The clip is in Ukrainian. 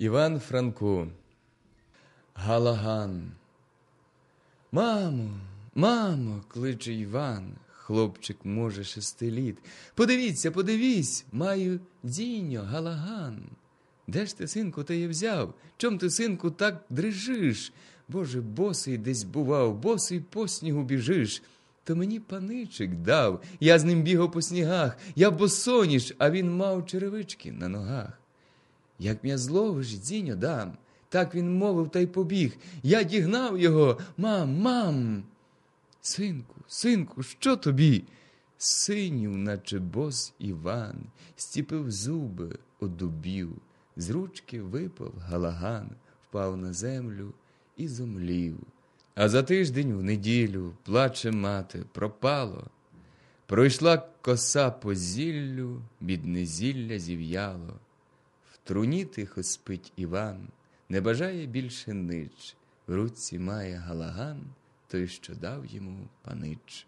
Іван Франко. Галаган. Мамо, мамо, кличе Іван. Хлопчик, може, шести літ. Подивіться, подивісь, маю діньо, галаган. Де ж ти, синку, ти її взяв? Чом ти, синку, так дрижиш? Боже, босий десь бував, босий по снігу біжиш. То мені паничик дав, я з ним бігав по снігах, я босоніж, а він мав черевички на ногах. Як м'я зловиш, діньо дам. Так він мовив та й побіг. Я дігнав його, мам, мам. Синку, синку, що тобі? Синів, наче бос Іван, стіпив зуби, одубів, з ручки випав галаган, впав на землю і зомлів. А за тиждень в неділю плаче мати, пропало. Пройшла коса по зіллю, бідне зілля зів'яло. Труні тихо спить Іван, не бажає більше нич, в руці має галаган, той, що дав йому панич.